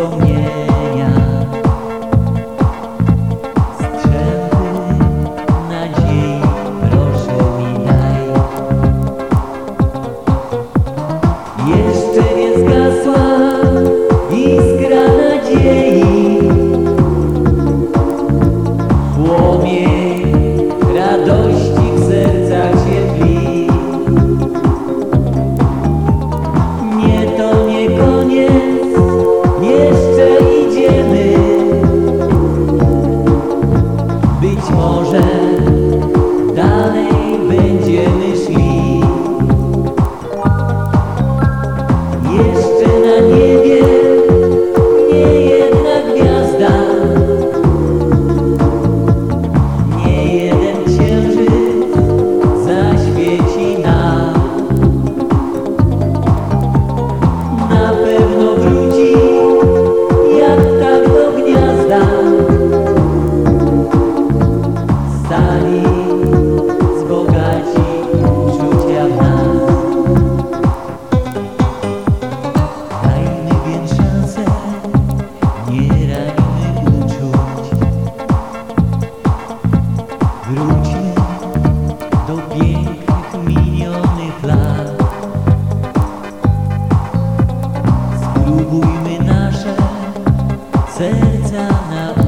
yeah na na